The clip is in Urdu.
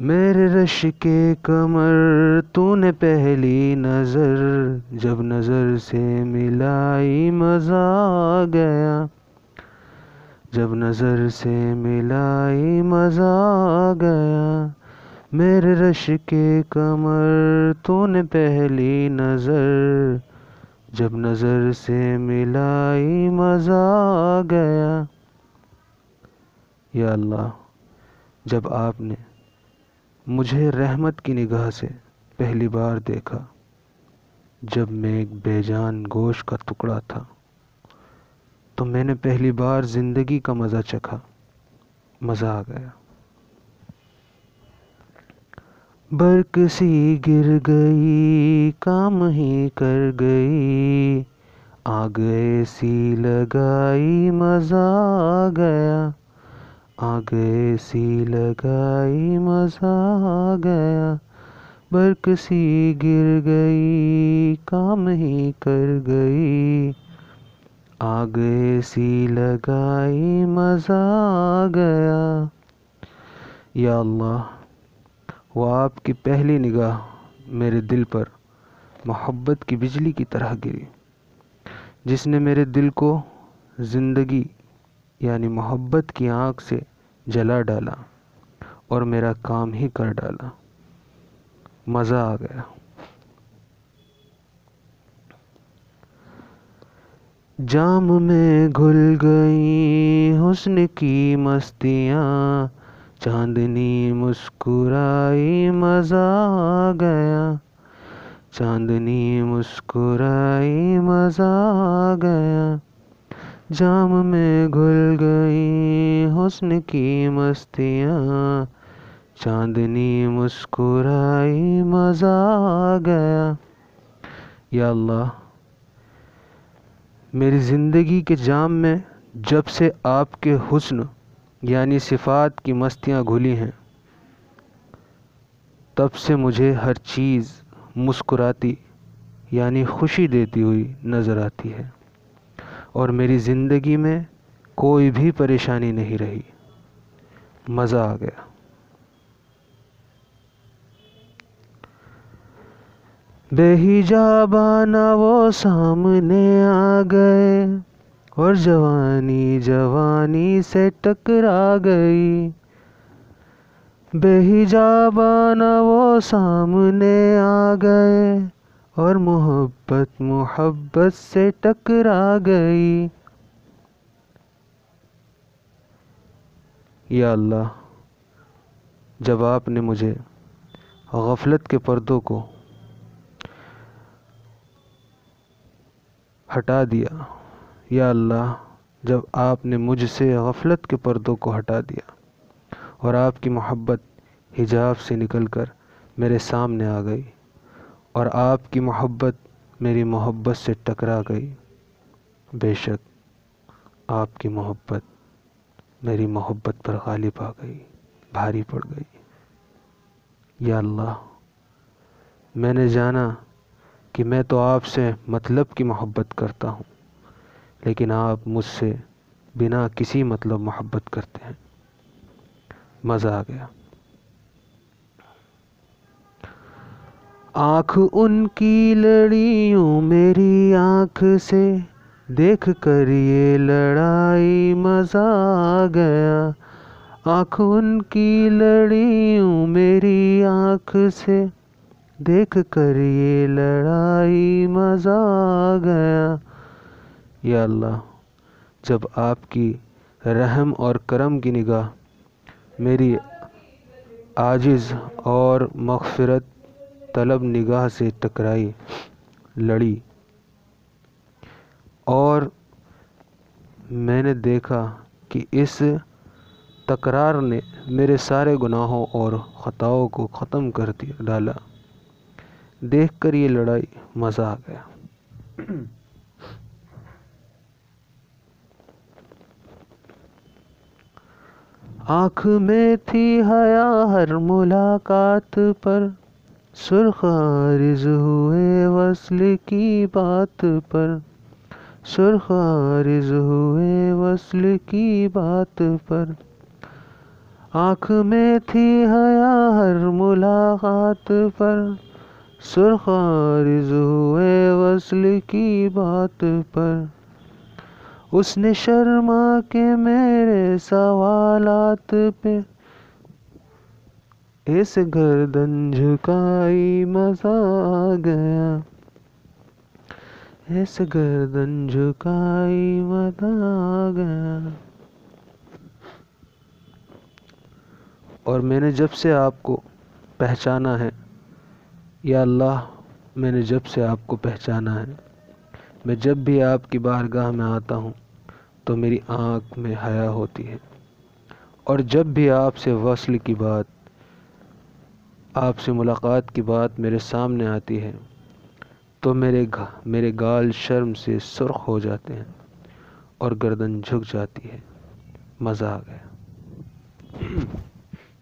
میرے رش کے کمر تو نے پہلی نظر، جب نظر سے ملائی مزہ آ گیا۔ جب نظر سے ملائی مزہ آ گیا۔ میرے رش کے کمر تو نے پہلی نظر، جب نظر سے ملائی مزہ آ گیا۔ یا اللہ، جب آپ نے مجھے رحمت کی نگاہ سے پہلی بار دیکھا جب میں ایک بے جان گوشت کا ٹکڑا تھا۔ تو میں نے پہلی بار زندگی کا مزہ چکھا۔ مزہ آ گیا۔ برک سی گر گئی، کام ہی کر گئی، آگ ایسی لگائی، مزہ آ گیا۔ آگ ایسی لگائی، مزہ آ گیا۔ برک سی گر گئی، کام ہی کر گئی۔ آگ ایسی لگائی، مزہ آ گیا۔ یا اللہ، وہ آپ کی پہلی نگاہ میرے دل پر محبت کی بجلی کی طرح گری، جس نے میرے دل کو زندگی یعنی محبت کی آنکھ سے جلا ڈالا اور میرا کام ہی کر ڈالا۔ مزہ آ گیا۔ جام میں گھل گئی حسن کی مستیاں، چاندنی مسکرائی، مزہ آ گیا۔ چاندنی مسکرائی، مزہ آ گیا۔ جام میں گھل گئی، حسن کی مستیاں، چاندنی مسکرائی، مزہ آ گیا۔ یا اللہ، میری زندگی کے جام میں جب سے آپ کے حسن یعنی صفات کی مستیاں گھلی ہیں، تب سے مجھے ہر چیز مسکراتی یعنی خوشی دیتی ہوئی نظر آتی ہے۔ اور میری زندگی میں کوئی بھی پریشانی نہیں رہی۔ مزہ آ گیا۔ بے حجابانہ وہ سامنے آ گئے اور جوانی جوانی سے ٹکرا گئی۔ بے حجابانہ وہ سامنے آ گئے اور محبت محبت سے ٹکرا گئی۔ یا اللہ، جب آپ نے مجھے غفلت کے پردوں کو ہٹا دیا، یا اللہ، جب آپ نے مجھ سے غفلت کے پردوں کو ہٹا دیا اور آپ کی محبت حجاب سے نکل کر میرے سامنے آ گئی۔ اور آپ کی محبت میری محبت سے ٹکرا گئی۔ بے شک آپ کی محبت میری محبت پر غالب آ گئی، بھاری پڑ گئی۔ یا اللہ، میں نے جانا کہ میں تو آپ سے مطلب کی محبت کرتا ہوں، لیکن آپ مجھ سے بنا کسی مطلب محبت کرتے ہیں۔ مزہ آ گیا۔ آنکھ ان کی لڑیوں میری آنکھ سے دیکھ کر یہ لڑائی مزہ آ گیا۔ آنکھ ان کی لڑیوں میری آنکھ سے دیکھ کر یہ لڑائی مزہ آ گیا۔ یا اللہ، جب آپ کی رحم اور کرم کی نگاہ میری عاجز اور مغفرت طلب نگاہ سے ٹکرائی، لڑی۔ اور میں نے دیکھا کہ اس تکرار نے میرے سارے گناہوں اور خطاؤں کو ختم کر دیا، ڈالا۔ دیکھ کر یہ لڑائی مزہ آ گیا۔ آنکھ میں تھی حیا ہر ملاقات پر۔ سرخ عارض ہوئے وصل کی بات پر۔ سرخ عارض ہوئے وصل کی بات پر۔ آنکھ میں تھی حیا ہر ملاقات پر۔ سرخ عارض ہوئے وصل کی بات پر۔ اس نے شرما کے میرے سوالات پہ اس گردن جھکائی مزہ آ گیا۔ اس گردن جھکائی مزہ آ گیا۔ اور میں نے جب سے آپ کو پہچانا ہے، یا اللہ میں نے جب سے آپ کو پہچانا ہے، میں جب بھی آپ کی بارگاہ میں آتا ہوں تو میری آنکھ میں حیا ہوتی ہے۔ اور جب بھی آپ سے وصل کی بات آپ سے ملاقات کی بات میرے سامنے آتی ہے تو میرے گھا میرے گال شرم سے سرخ ہو جاتے ہیں اور گردن جھک جاتی ہے۔ مزہ آ گیا۔